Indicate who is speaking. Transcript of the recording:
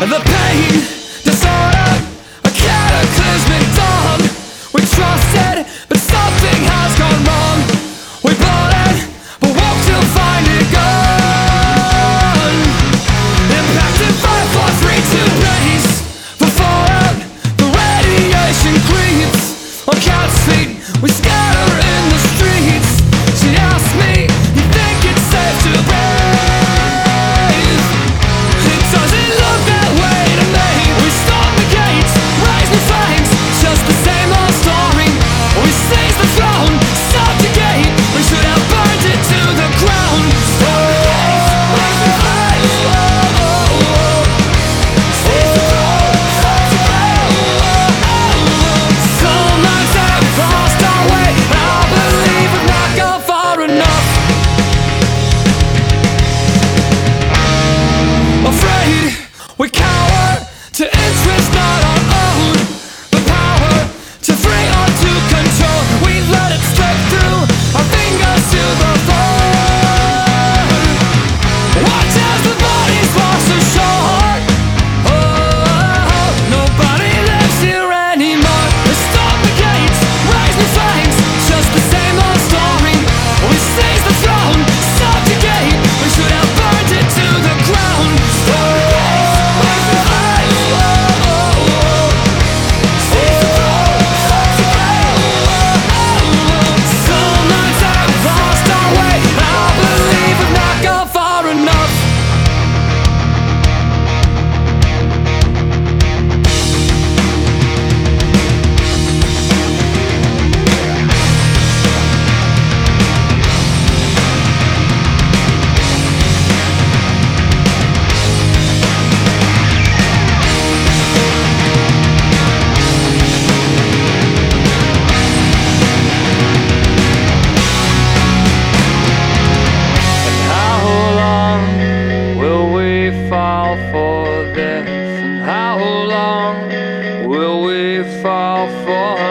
Speaker 1: The pain for